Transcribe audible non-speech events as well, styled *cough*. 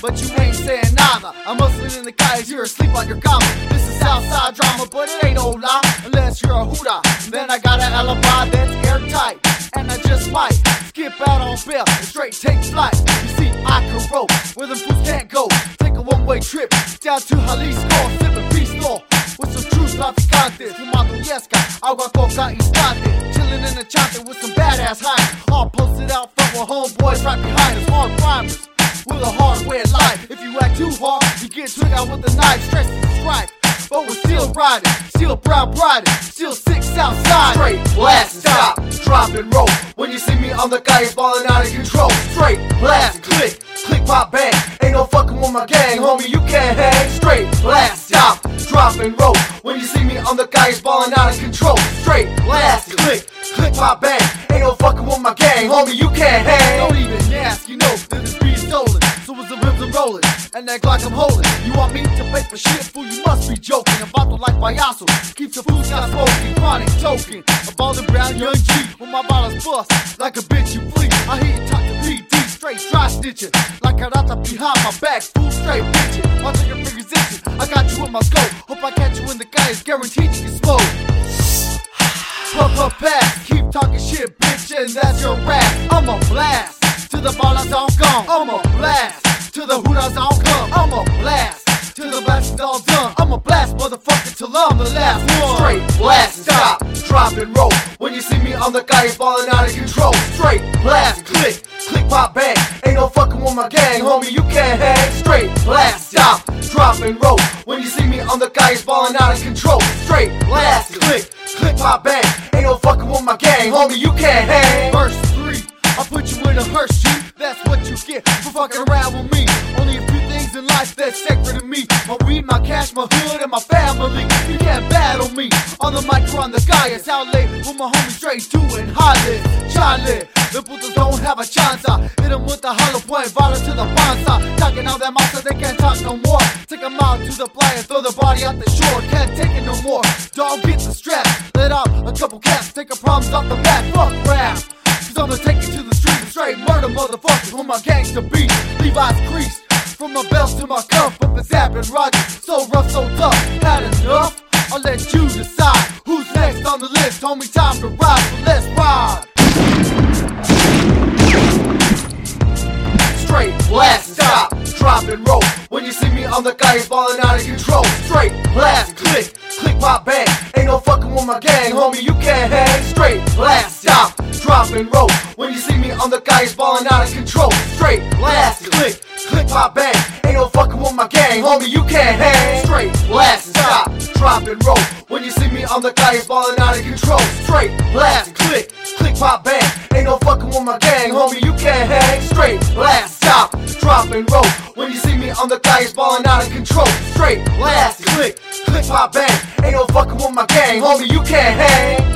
but you ain't saying nada. I'm hustling in the guys, you're asleep on your cama. This is Southside drama, but it ain't no lie. Unless you're a hoodah, then I got an alibi that's airtight. And I just might skip out on bail and straight take flight. You see, I can roll where the fools can't go. Take a one way trip down to Jalisco, sipping pisto. With some true traficantes, fumando yesca, agua coca instante. Chilling in the chante with some badass hinds. All posted out front with homeboys right behind us. Hard rhymers with a hardware life. If you act too hard, you get took out with a knife. Stress and strife. But we're still riding, still proud riding, still six outside. Straight blast, stop, drop and roll. When you see me on the guy, it's balling out of control. Straight blast, click, click, pop, bang. Ain't no fucking with my gang, homie, you can't hang. Straight blast, stop, drop and roll. When you see me on the guy, it's balling out of control. Straight blast, click, click, pop, bang. Ain't no fucking with my gang, homie, you can't hang. Rolling, and that Glock I'm holding. You want me to pay for shit, fool? You must be joking. About the life payaso, keep the fools got smoking, chronic token. About the brown young G, when my bottles bust like a bitch you please. I hear you talk to PD, straight dry stitching, like a rata behind my back, fool straight bitching. My finger fingers itching, I got you in my scope. Hope I catch you in the guy, it's guaranteed you can smoke. *sighs* Puff up pass, keep talking shit, bitch, and that's your rap. I'm a blast blast, motherfucker, till I'm the last one. Straight blast, stop, drop and roll. When you see me on the guy, it's falling out of control. Straight blast, click, click, pop, bang. Ain't no fucking with my gang, homie, you can't hang. Straight blast, stop, drop and roll. When you see me on the guy, it's falling out of control. Straight blast, click, click, pop, bang. Ain't no fucking with my gang, homie, you can't hang. Verse 3, I'll put you in a hearse. That's what you get for fucking around with me. Only a few things in life that's sacred to me. My weed, my cash, my hood, and my family. You can't battle me. On the mic, on the guy, it's out late with my homie straight and Holly. Charlie, the putos don't have a chance. Uh. Hit them with the hollow point, violence to the bonza. Uh. Talking all that monster, they can't talk no more. Take them out to the play and throw the body out the shore. Can't take it no more. Dog, get the strap. Let out a couple caps, take a problems off the back. Fuck rap. Cause I'ma take you to the streets straight murder motherfuckers with my gangster beat. Levi's creased. From my belt to my cuff, up and zapping. So rough, so tough. Had enough? I'll let you decide. Who's next on the list? Homie, time to ride, so let's ride. Straight blast, stop, drop and roll. When you see me on the guy, it's falling out of control. Straight blast, click, click, pop, bang. Ain't no fucking with my gang, homie, you can't hang. Straight blast, stop, drop and roll. When you see me on the guy, it's falling out of control. Straight blast, my bang. Ain't no fucking with my gang, homie, you can't hang. Straight, blast, stop, drop and roll. When you see me on the guy, it's falling out of control. Straight, blast click, click my bang. Ain't no fucking with my gang, homie, you can't hang. Straight, blast, stop, drop and roll. When you see me on the guy, it's falling out of control. Straight, blast click, click my bang. Ain't no fucking with my gang, homie, you can't hang.